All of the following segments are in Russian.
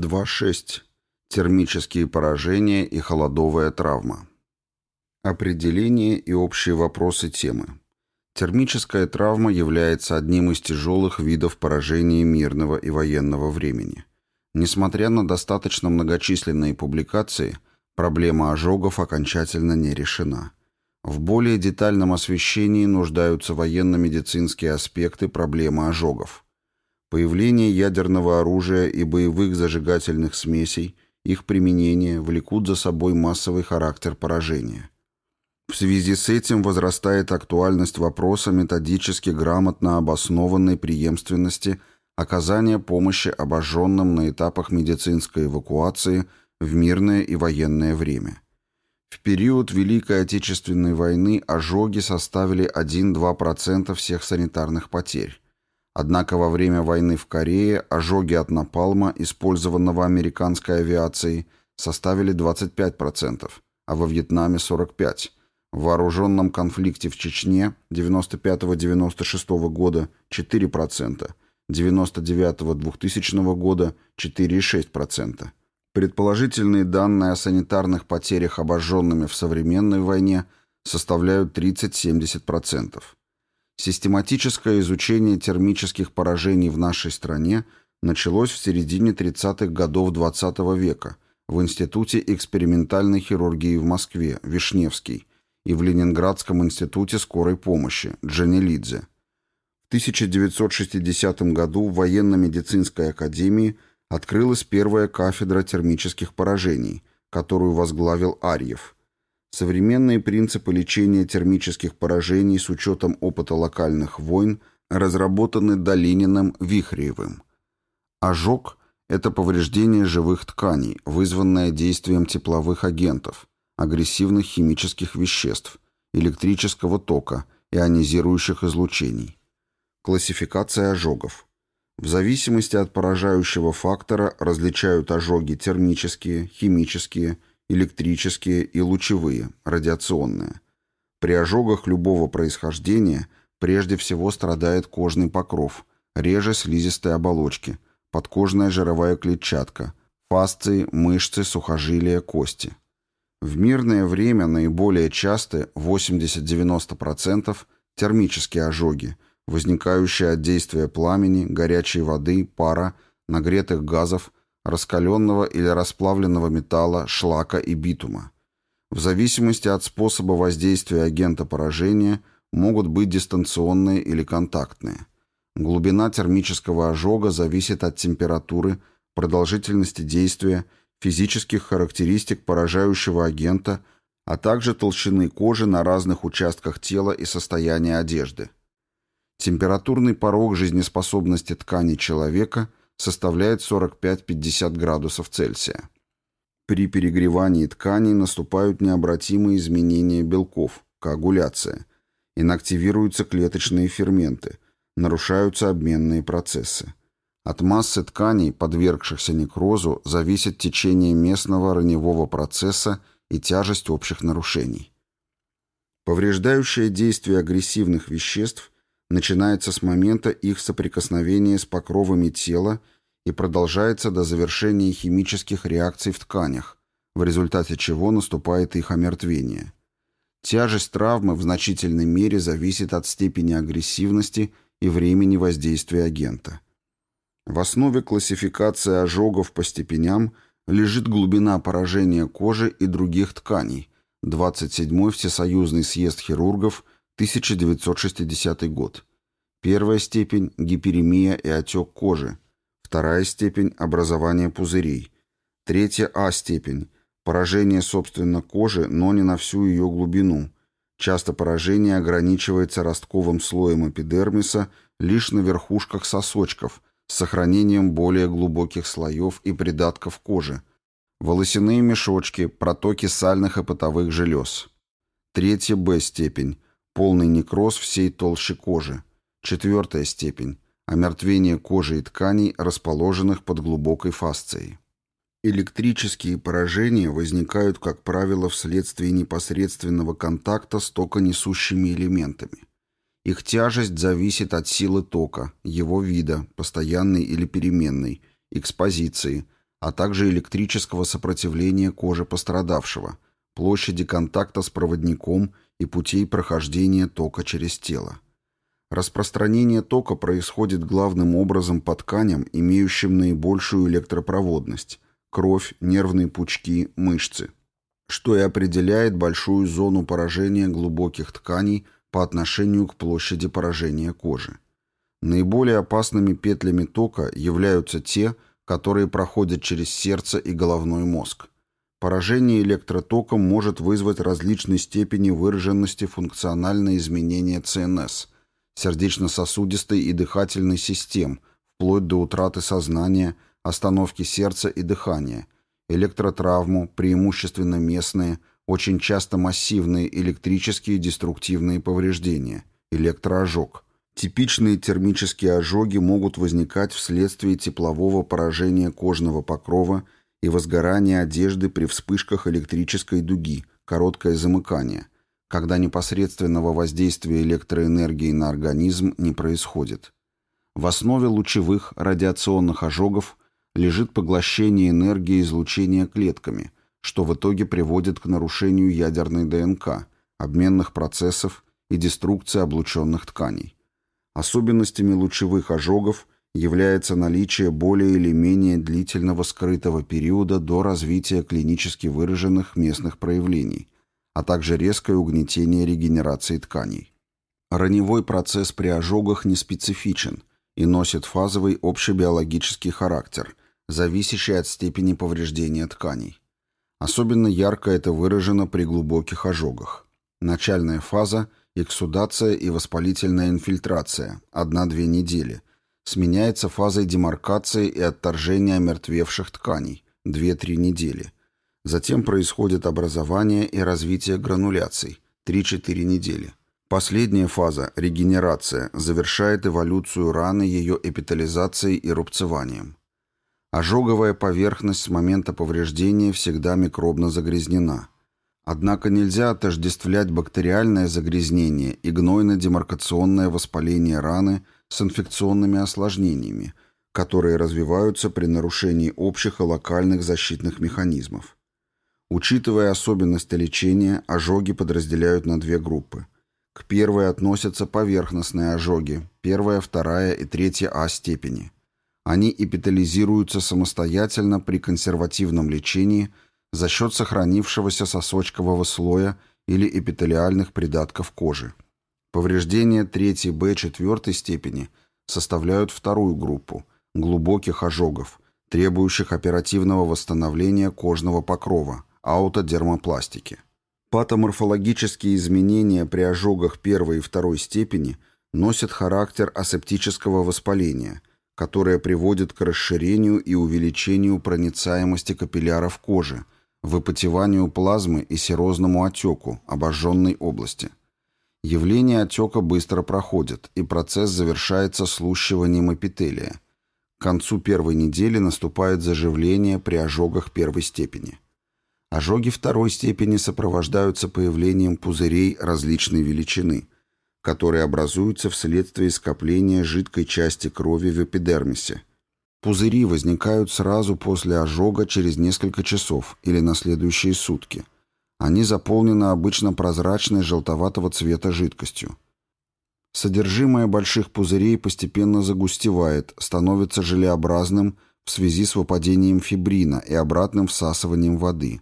2.6. Термические поражения и холодовая травма. Определение и общие вопросы темы. Термическая травма является одним из тяжелых видов поражения мирного и военного времени. Несмотря на достаточно многочисленные публикации, проблема ожогов окончательно не решена. В более детальном освещении нуждаются военно-медицинские аспекты проблемы ожогов. Появление ядерного оружия и боевых зажигательных смесей, их применение влекут за собой массовый характер поражения. В связи с этим возрастает актуальность вопроса методически грамотно обоснованной преемственности оказания помощи обожженным на этапах медицинской эвакуации в мирное и военное время. В период Великой Отечественной войны ожоги составили 1-2% всех санитарных потерь. Однако во время войны в Корее ожоги от напалма, использованного американской авиацией, составили 25%, а во Вьетнаме 45%. В вооруженном конфликте в Чечне 95-96 года 4%, 99-2000 года 4,6%. Предположительные данные о санитарных потерях обожженными в современной войне составляют 30-70%. Систематическое изучение термических поражений в нашей стране началось в середине 30-х годов XX -го века в Институте экспериментальной хирургии в Москве, Вишневский, и в Ленинградском институте скорой помощи, Джанелидзе. В 1960 году в военно-медицинской академии открылась первая кафедра термических поражений, которую возглавил Арьев – Современные принципы лечения термических поражений с учетом опыта локальных войн разработаны Долининым Вихреевым. Ожог – это повреждение живых тканей, вызванное действием тепловых агентов, агрессивных химических веществ, электрического тока, ионизирующих излучений. Классификация ожогов. В зависимости от поражающего фактора различают ожоги термические, химические – электрические и лучевые, радиационные. При ожогах любого происхождения прежде всего страдает кожный покров, реже слизистые оболочки, подкожная жировая клетчатка, фасции, мышцы, сухожилия, кости. В мирное время наиболее часты 80-90% термические ожоги, возникающие от действия пламени, горячей воды, пара, нагретых газов, раскаленного или расплавленного металла, шлака и битума. В зависимости от способа воздействия агента поражения могут быть дистанционные или контактные. Глубина термического ожога зависит от температуры, продолжительности действия, физических характеристик поражающего агента, а также толщины кожи на разных участках тела и состояния одежды. Температурный порог жизнеспособности ткани человека – составляет 45-50 градусов Цельсия. При перегревании тканей наступают необратимые изменения белков, коагуляция, инактивируются клеточные ферменты, нарушаются обменные процессы. От массы тканей, подвергшихся некрозу, зависит течение местного раневого процесса и тяжесть общих нарушений. Повреждающее действие агрессивных веществ начинается с момента их соприкосновения с покровами тела и продолжается до завершения химических реакций в тканях, в результате чего наступает их омертвение. Тяжесть травмы в значительной мере зависит от степени агрессивности и времени воздействия агента. В основе классификации ожогов по степеням лежит глубина поражения кожи и других тканей, 27-й Всесоюзный съезд хирургов – 1960 год. Первая степень – гиперемия и отек кожи. Вторая степень – образование пузырей. Третья А степень – поражение, собственно, кожи, но не на всю ее глубину. Часто поражение ограничивается ростковым слоем эпидермиса лишь на верхушках сосочков с сохранением более глубоких слоев и придатков кожи. Волосяные мешочки, протоки сальных и потовых желез. Третья Б степень полный некроз всей толщи кожи. Четвертая степень – омертвение кожи и тканей, расположенных под глубокой фасцией. Электрические поражения возникают, как правило, вследствие непосредственного контакта с токонесущими элементами. Их тяжесть зависит от силы тока, его вида, постоянной или переменной, экспозиции, а также электрического сопротивления кожи пострадавшего, площади контакта с проводником и путей прохождения тока через тело. Распространение тока происходит главным образом по тканям, имеющим наибольшую электропроводность – кровь, нервные пучки, мышцы, что и определяет большую зону поражения глубоких тканей по отношению к площади поражения кожи. Наиболее опасными петлями тока являются те, которые проходят через сердце и головной мозг. Поражение электротоком может вызвать различной степени выраженности функциональные изменения ЦНС, сердечно-сосудистой и дыхательной систем, вплоть до утраты сознания, остановки сердца и дыхания, электротравму, преимущественно местные, очень часто массивные электрические деструктивные повреждения, электроожог. Типичные термические ожоги могут возникать вследствие теплового поражения кожного покрова и возгорания одежды при вспышках электрической дуги, короткое замыкание, когда непосредственного воздействия электроэнергии на организм не происходит. В основе лучевых радиационных ожогов лежит поглощение энергии излучения клетками, что в итоге приводит к нарушению ядерной ДНК, обменных процессов и деструкции облученных тканей. Особенностями лучевых ожогов является наличие более или менее длительного скрытого периода до развития клинически выраженных местных проявлений, а также резкое угнетение регенерации тканей. Раневой процесс при ожогах не специфичен и носит фазовый общебиологический характер, зависящий от степени повреждения тканей. Особенно ярко это выражено при глубоких ожогах. Начальная фаза – эксудация и воспалительная инфильтрация – 1-2 недели. Сменяется фазой демаркации и отторжения омертвевших тканей – 2-3 недели. Затем происходит образование и развитие грануляций – 3-4 недели. Последняя фаза, регенерация, завершает эволюцию раны ее эпитализацией и рубцеванием. Ожоговая поверхность с момента повреждения всегда микробно загрязнена. Однако нельзя отождествлять бактериальное загрязнение и гнойно-демаркационное воспаление раны с инфекционными осложнениями, которые развиваются при нарушении общих и локальных защитных механизмов. Учитывая особенности лечения, ожоги подразделяют на две группы. К первой относятся поверхностные ожоги, первая, вторая и третья А степени. Они эпитализируются самостоятельно при консервативном лечении за счет сохранившегося сосочкового слоя или эпителиальных придатков кожи. Повреждения 3 Б 4 степени составляют вторую группу – глубоких ожогов, требующих оперативного восстановления кожного покрова, аутодермопластики. Патоморфологические изменения при ожогах первой и второй степени носят характер асептического воспаления – которое приводит к расширению и увеличению проницаемости капилляров кожи, выпотеванию плазмы и серозному отеку обожженной области. Явление отека быстро проходит, и процесс завершается слущиванием эпителия. К концу первой недели наступает заживление при ожогах первой степени. Ожоги второй степени сопровождаются появлением пузырей различной величины – которые образуются вследствие скопления жидкой части крови в эпидермисе. Пузыри возникают сразу после ожога через несколько часов или на следующие сутки. Они заполнены обычно прозрачной желтоватого цвета жидкостью. Содержимое больших пузырей постепенно загустевает, становится желеобразным в связи с выпадением фибрина и обратным всасыванием воды.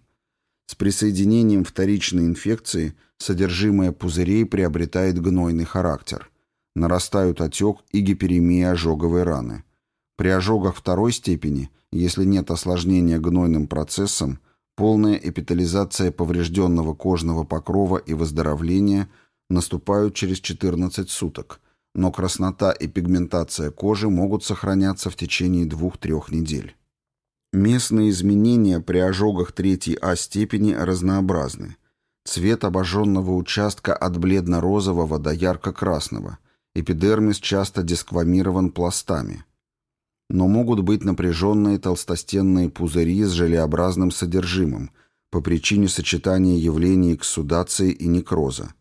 С присоединением вторичной инфекции – содержимое пузырей приобретает гнойный характер. Нарастают отек и гиперемия ожоговой раны. При ожогах второй степени, если нет осложнения гнойным процессом, полная эпитализация поврежденного кожного покрова и выздоровление наступают через 14 суток, но краснота и пигментация кожи могут сохраняться в течение 2-3 недель. Местные изменения при ожогах третьей А степени разнообразны. Цвет обожженного участка от бледно-розового до ярко-красного. Эпидермис часто дисквамирован пластами. Но могут быть напряженные толстостенные пузыри с желеобразным содержимым по причине сочетания явлений экссудации и некроза.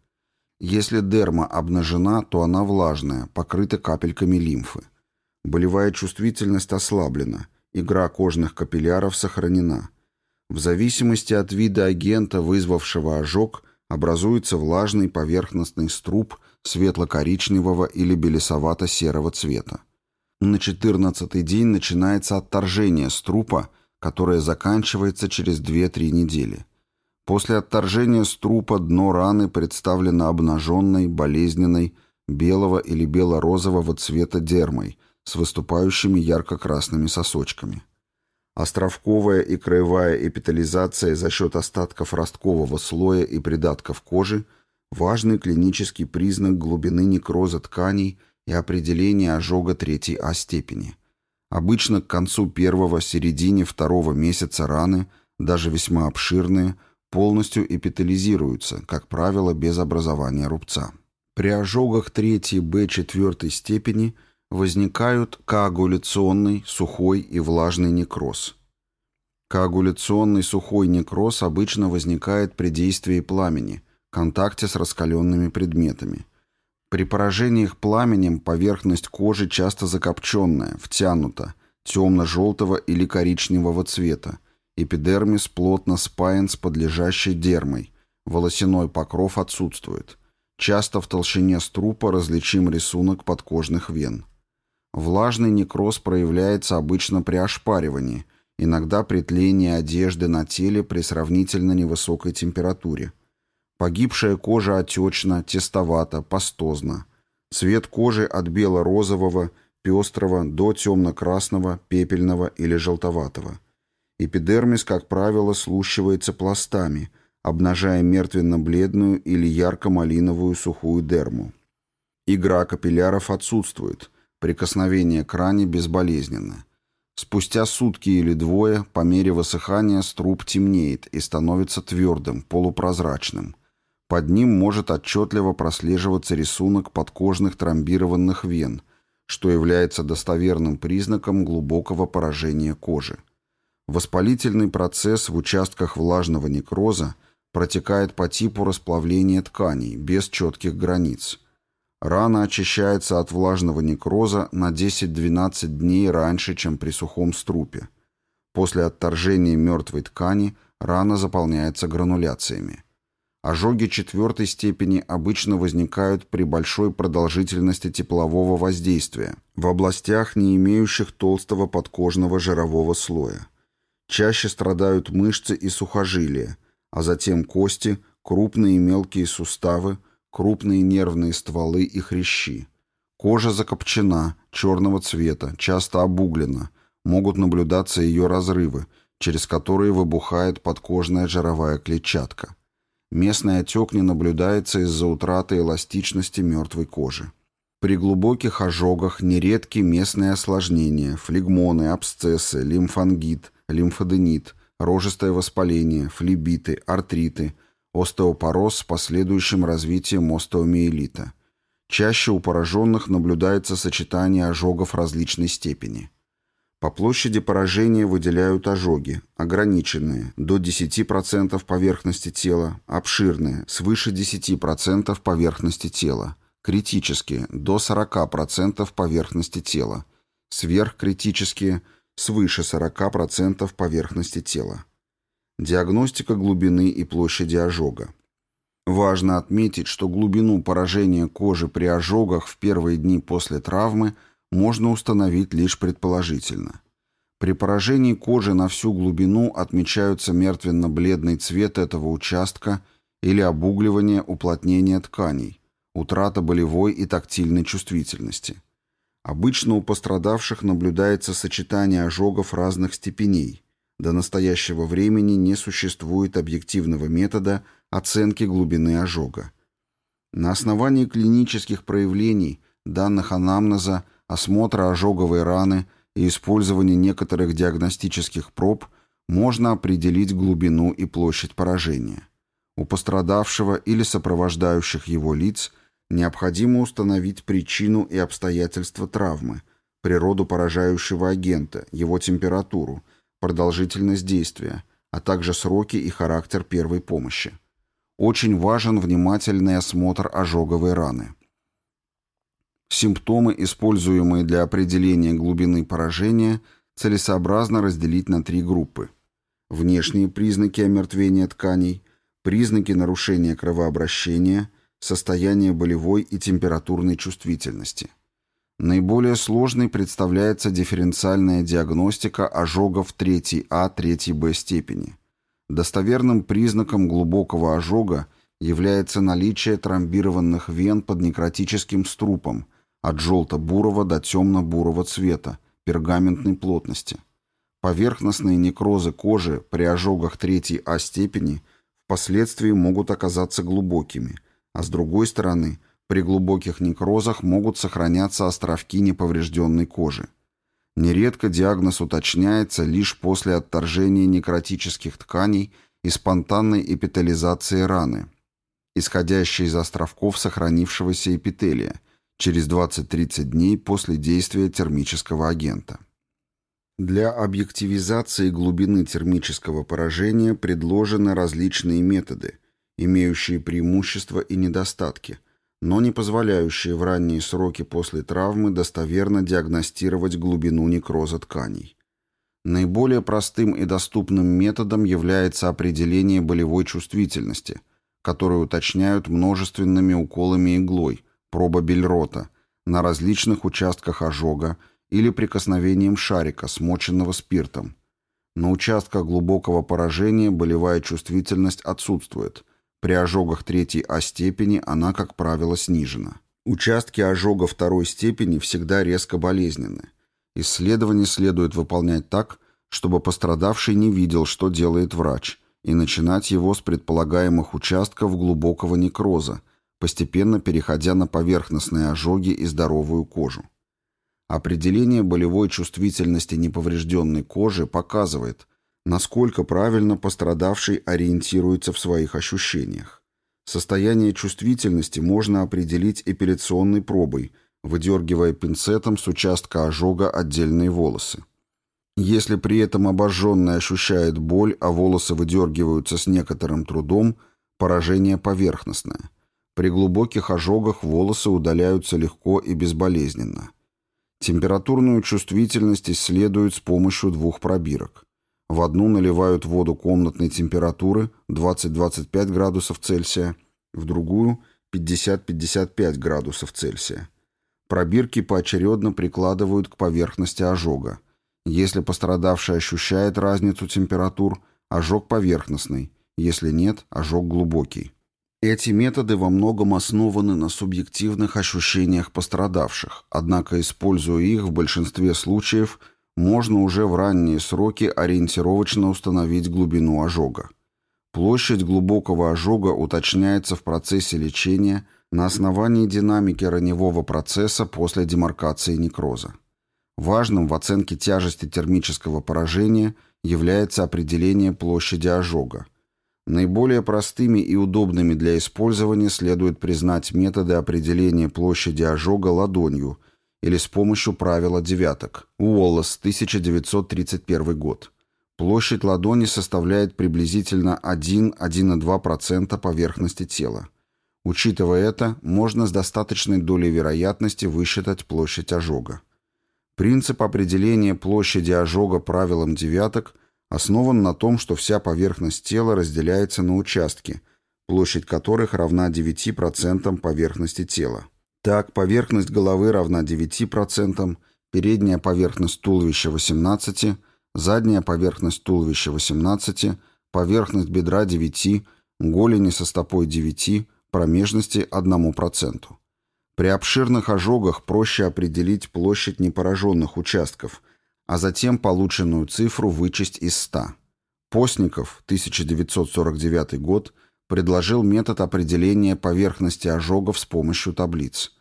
Если дерма обнажена, то она влажная, покрыта капельками лимфы. Болевая чувствительность ослаблена, игра кожных капилляров сохранена. В зависимости от вида агента, вызвавшего ожог, образуется влажный поверхностный струп светло-коричневого или белесовато-серого цвета. На 14 день начинается отторжение струпа, которое заканчивается через 2-3 недели. После отторжения струпа дно раны представлено обнаженной, болезненной, белого или бело-розового цвета дермой с выступающими ярко-красными сосочками. Островковая и краевая эпитализация за счет остатков росткового слоя и придатков кожи – важный клинический признак глубины некроза тканей и определения ожога третьей А степени. Обычно к концу первого-середине второго месяца раны, даже весьма обширные, полностью эпитализируются, как правило, без образования рубца. При ожогах третьей Б4 степени – возникают коагуляционный, сухой и влажный некроз. Коагуляционный сухой некроз обычно возникает при действии пламени, контакте с раскаленными предметами. При поражении их пламенем поверхность кожи часто закопченная, втянута, темно-желтого или коричневого цвета, эпидермис плотно спаян с подлежащей дермой, волосяной покров отсутствует. Часто в толщине струпа различим рисунок подкожных вен. Влажный некроз проявляется обычно при ошпаривании, иногда при тлении одежды на теле при сравнительно невысокой температуре. Погибшая кожа отечна, тестовата, пастозна. Цвет кожи от бело-розового, пестрого до темно-красного, пепельного или желтоватого. Эпидермис, как правило, слущивается пластами, обнажая мертвенно-бледную или ярко-малиновую сухую дерму. Игра капилляров отсутствует – Прикосновение к ране безболезненно. Спустя сутки или двое, по мере высыхания, струп темнеет и становится твердым, полупрозрачным. Под ним может отчетливо прослеживаться рисунок подкожных тромбированных вен, что является достоверным признаком глубокого поражения кожи. Воспалительный процесс в участках влажного некроза протекает по типу расплавления тканей, без четких границ – Рана очищается от влажного некроза на 10-12 дней раньше, чем при сухом струпе. После отторжения мертвой ткани рана заполняется грануляциями. Ожоги четвертой степени обычно возникают при большой продолжительности теплового воздействия в областях, не имеющих толстого подкожного жирового слоя. Чаще страдают мышцы и сухожилия, а затем кости, крупные и мелкие суставы – крупные нервные стволы и хрящи. Кожа закопчена, черного цвета, часто обуглена, могут наблюдаться ее разрывы, через которые выбухает подкожная жировая клетчатка. Местный отек не наблюдается из-за утраты эластичности мертвой кожи. При глубоких ожогах нередки местные осложнения, флегмоны, абсцессы, лимфангит, лимфоденит, рожистое воспаление, флебиты, артриты – остеопороз с последующим развитием остеомиелита. Чаще у пораженных наблюдается сочетание ожогов различной степени. По площади поражения выделяют ожоги, ограниченные, до 10% поверхности тела, обширные, свыше 10% поверхности тела, критические, до 40% поверхности тела, сверхкритические, свыше 40% поверхности тела. Диагностика глубины и площади ожога. Важно отметить, что глубину поражения кожи при ожогах в первые дни после травмы можно установить лишь предположительно. При поражении кожи на всю глубину отмечаются мертвенно-бледный цвет этого участка или обугливание уплотнения тканей, утрата болевой и тактильной чувствительности. Обычно у пострадавших наблюдается сочетание ожогов разных степеней – до настоящего времени не существует объективного метода оценки глубины ожога. На основании клинических проявлений, данных анамнеза, осмотра ожоговой раны и использования некоторых диагностических проб можно определить глубину и площадь поражения. У пострадавшего или сопровождающих его лиц необходимо установить причину и обстоятельства травмы, природу поражающего агента, его температуру, продолжительность действия, а также сроки и характер первой помощи. Очень важен внимательный осмотр ожоговой раны. Симптомы, используемые для определения глубины поражения, целесообразно разделить на три группы. Внешние признаки омертвения тканей, признаки нарушения кровообращения, состояние болевой и температурной чувствительности. Наиболее сложной представляется дифференциальная диагностика ожогов 3А, 3Б степени. Достоверным признаком глубокого ожога является наличие тромбированных вен под некротическим струпом от желто-бурого до темно-бурого цвета, пергаментной плотности. Поверхностные некрозы кожи при ожогах 3А степени впоследствии могут оказаться глубокими, а с другой стороны, при глубоких некрозах могут сохраняться островки неповрежденной кожи. Нередко диагноз уточняется лишь после отторжения некротических тканей и спонтанной эпителизации раны, исходящей из островков сохранившегося эпителия, через 20-30 дней после действия термического агента. Для объективизации глубины термического поражения предложены различные методы, имеющие преимущества и недостатки, но не позволяющие в ранние сроки после травмы достоверно диагностировать глубину некроза тканей. Наиболее простым и доступным методом является определение болевой чувствительности, которую уточняют множественными уколами иглой, проба Бельрота, на различных участках ожога или прикосновением шарика, смоченного спиртом. На участках глубокого поражения болевая чувствительность отсутствует. При ожогах третьей А степени она, как правило, снижена. Участки ожога второй степени всегда резко болезненны. Исследование следует выполнять так, чтобы пострадавший не видел, что делает врач, и начинать его с предполагаемых участков глубокого некроза, постепенно переходя на поверхностные ожоги и здоровую кожу. Определение болевой чувствительности неповрежденной кожи показывает, насколько правильно пострадавший ориентируется в своих ощущениях. Состояние чувствительности можно определить эпиляционной пробой, выдергивая пинцетом с участка ожога отдельные волосы. Если при этом обожженный ощущает боль, а волосы выдергиваются с некоторым трудом, поражение поверхностное. При глубоких ожогах волосы удаляются легко и безболезненно. Температурную чувствительность исследуют с помощью двух пробирок. В одну наливают воду комнатной температуры 20-25 градусов Цельсия, в другую 50-55 градусов Цельсия. Пробирки поочередно прикладывают к поверхности ожога. Если пострадавший ощущает разницу температур, ожог поверхностный, если нет, ожог глубокий. Эти методы во многом основаны на субъективных ощущениях пострадавших, однако, используя их в большинстве случаев, можно уже в ранние сроки ориентировочно установить глубину ожога. Площадь глубокого ожога уточняется в процессе лечения на основании динамики раневого процесса после демаркации некроза. Важным в оценке тяжести термического поражения является определение площади ожога, Наиболее простыми и удобными для использования следует признать методы определения площади ожога ладонью или с помощью правила девяток. Уоллес, 1931 год. Площадь ладони составляет приблизительно 1-1,2% поверхности тела. Учитывая это, можно с достаточной долей вероятности высчитать площадь ожога. Принцип определения площади ожога правилом девяток основан на том, что вся поверхность тела разделяется на участки, площадь которых равна 9% поверхности тела. Так, поверхность головы равна 9%, передняя поверхность туловища 18%, задняя поверхность туловища 18%, поверхность бедра 9%, голени со стопой 9%, промежности 1%. При обширных ожогах проще определить площадь непораженных участков – а затем полученную цифру вычесть из 100. Постников, 1949 год, предложил метод определения поверхности ожогов с помощью таблиц.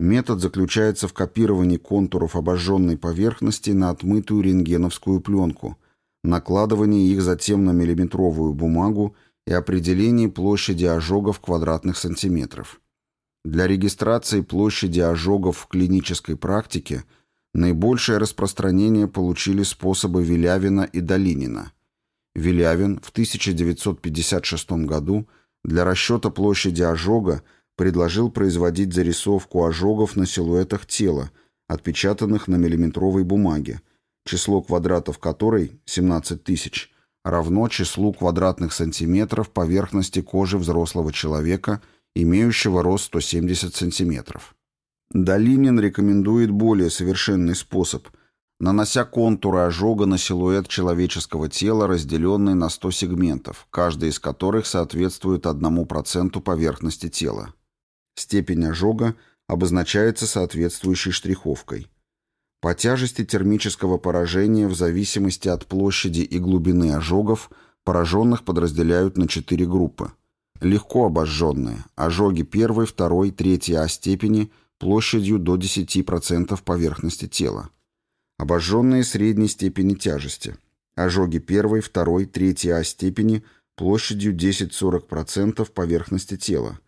Метод заключается в копировании контуров обожженной поверхности на отмытую рентгеновскую пленку, накладывании их затем на миллиметровую бумагу и определении площади ожогов квадратных сантиметров. Для регистрации площади ожогов в клинической практике – Наибольшее распространение получили способы Вилявина и Долинина. Вилявин в 1956 году для расчета площади ожога предложил производить зарисовку ожогов на силуэтах тела, отпечатанных на миллиметровой бумаге, число квадратов которой 17 тысяч, равно числу квадратных сантиметров поверхности кожи взрослого человека, имеющего рост 170 сантиметров. Долинин рекомендует более совершенный способ, нанося контуры ожога на силуэт человеческого тела, разделенный на 100 сегментов, каждый из которых соответствует 1% поверхности тела. Степень ожога обозначается соответствующей штриховкой. По тяжести термического поражения в зависимости от площади и глубины ожогов пораженных подразделяют на четыре группы. Легко обожженные – ожоги первой, второй, третьей А степени площадью до 10% поверхности тела. Обожженные средней степени тяжести – ожоги первой, второй, третьей А степени площадью 10-40% поверхности тела.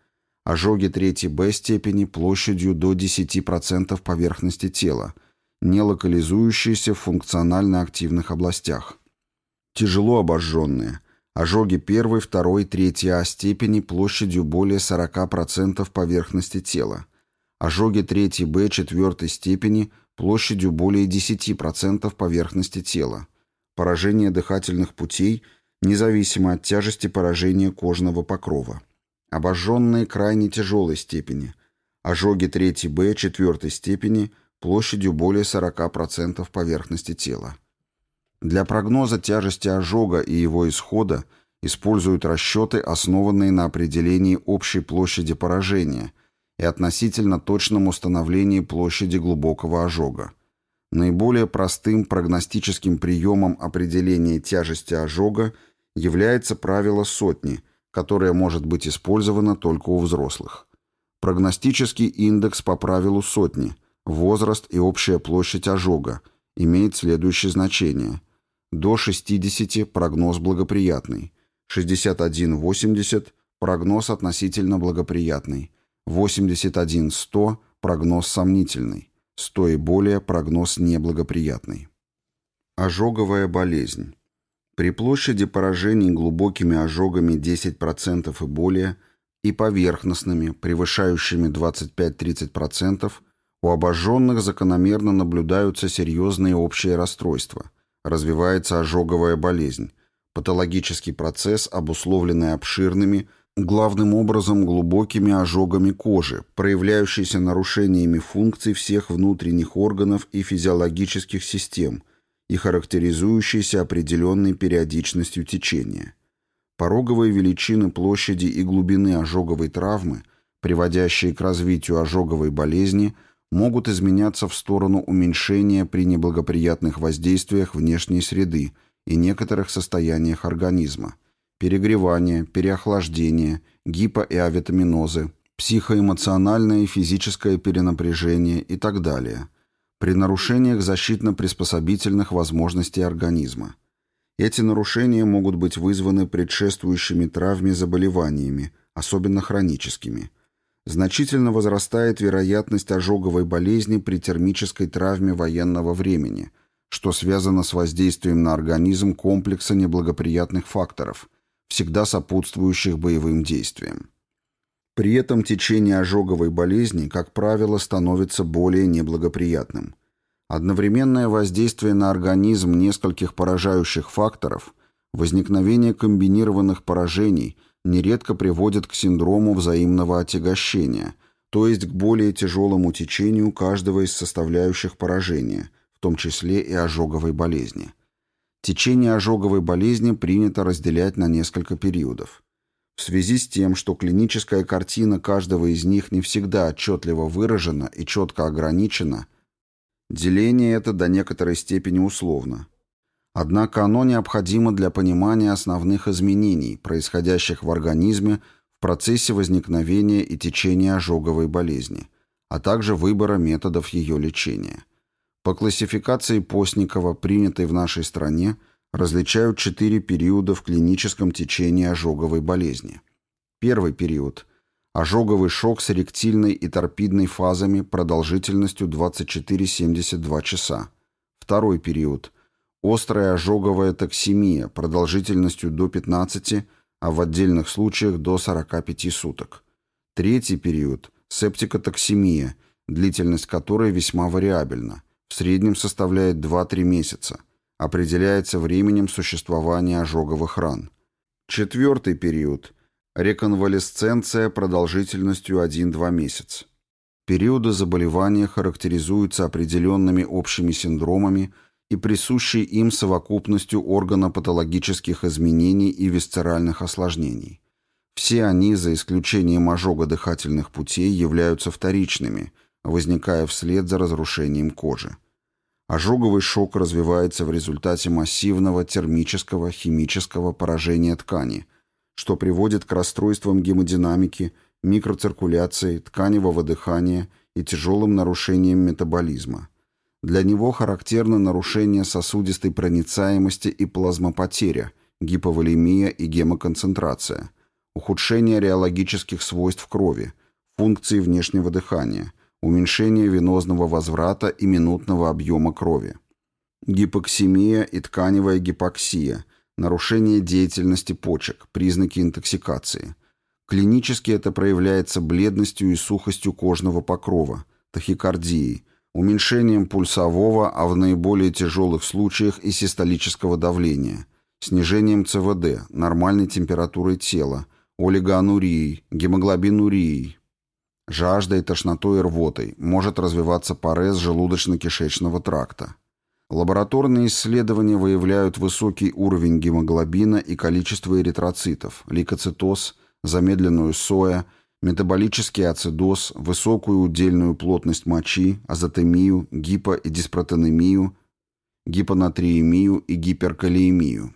Ожоги третьей Б степени площадью до 10% поверхности тела – не локализующиеся в функционально активных областях. Тяжело обожженные. Ожоги первой, второй, третьей А степени площадью более 40% поверхности тела. Ожоги третьей Б четвертой степени площадью более 10% поверхности тела. Поражение дыхательных путей независимо от тяжести поражения кожного покрова. Обожженные крайне тяжелой степени. Ожоги третьей Б четвертой степени – площадью более 40% поверхности тела. Для прогноза тяжести ожога и его исхода используют расчеты, основанные на определении общей площади поражения и относительно точном установлении площади глубокого ожога. Наиболее простым прогностическим приемом определения тяжести ожога является правило сотни, которое может быть использовано только у взрослых. Прогностический индекс по правилу сотни – Возраст и общая площадь ожога имеет следующее значение. До 60 прогноз благоприятный, 61-80 прогноз относительно благоприятный, 81-100 прогноз сомнительный, 100 и более прогноз неблагоприятный. Ожоговая болезнь. При площади поражений глубокими ожогами 10% и более и поверхностными, превышающими 25-30%, у обожженных закономерно наблюдаются серьезные общие расстройства. Развивается ожоговая болезнь, патологический процесс, обусловленный обширными, главным образом глубокими ожогами кожи, проявляющийся нарушениями функций всех внутренних органов и физиологических систем и характеризующийся определенной периодичностью течения. Пороговые величины площади и глубины ожоговой травмы, приводящие к развитию ожоговой болезни – могут изменяться в сторону уменьшения при неблагоприятных воздействиях внешней среды и некоторых состояниях организма – перегревания, переохлаждения, гипо- и авитаминозы, психоэмоциональное и физическое перенапряжение и так далее, при нарушениях защитно-приспособительных возможностей организма. Эти нарушения могут быть вызваны предшествующими травме заболеваниями, особенно хроническими – значительно возрастает вероятность ожоговой болезни при термической травме военного времени, что связано с воздействием на организм комплекса неблагоприятных факторов, всегда сопутствующих боевым действиям. При этом течение ожоговой болезни, как правило, становится более неблагоприятным. Одновременное воздействие на организм нескольких поражающих факторов, возникновение комбинированных поражений – нередко приводит к синдрому взаимного отягощения, то есть к более тяжелому течению каждого из составляющих поражения, в том числе и ожоговой болезни. Течение ожоговой болезни принято разделять на несколько периодов. В связи с тем, что клиническая картина каждого из них не всегда отчетливо выражена и четко ограничена, деление это до некоторой степени условно – Однако оно необходимо для понимания основных изменений, происходящих в организме в процессе возникновения и течения ожоговой болезни, а также выбора методов ее лечения. По классификации Постникова, принятой в нашей стране, различают четыре периода в клиническом течении ожоговой болезни. Первый период – ожоговый шок с эректильной и торпидной фазами продолжительностью 24-72 часа. Второй период – Острая ожоговая токсемия продолжительностью до 15, а в отдельных случаях до 45 суток. Третий период – септикотоксемия, длительность которой весьма вариабельна, в среднем составляет 2-3 месяца, определяется временем существования ожоговых ран. Четвертый период – реконвалесценция продолжительностью 1-2 месяца. Периоды заболевания характеризуются определенными общими синдромами и присущей им совокупностью органопатологических изменений и висцеральных осложнений. Все они, за исключением ожога дыхательных путей, являются вторичными, возникая вслед за разрушением кожи. Ожоговый шок развивается в результате массивного термического химического поражения ткани, что приводит к расстройствам гемодинамики – микроциркуляцией, тканевого дыхания и тяжелым нарушением метаболизма. Для него характерно нарушение сосудистой проницаемости и плазмопотеря, гиповолемия и гемоконцентрация, ухудшение реологических свойств крови, функции внешнего дыхания, уменьшение венозного возврата и минутного объема крови, гипоксимия и тканевая гипоксия, нарушение деятельности почек, признаки интоксикации – Клинически это проявляется бледностью и сухостью кожного покрова, тахикардией, уменьшением пульсового, а в наиболее тяжелых случаях и систолического давления, снижением ЦВД, нормальной температурой тела, олигоанурией, гемоглобинурией, жаждой, тошнотой и рвотой, может развиваться парез желудочно-кишечного тракта. Лабораторные исследования выявляют высокий уровень гемоглобина и количество эритроцитов, лейкоцитоз – замедленную соя, метаболический ацидоз, высокую удельную плотность мочи, азотемию, гипо- и диспротонемию, гипонатриемию и гиперкалиемию.